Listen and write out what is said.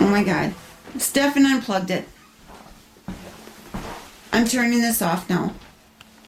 Oh my god. Stefan unplugged it. I'm turning this off now.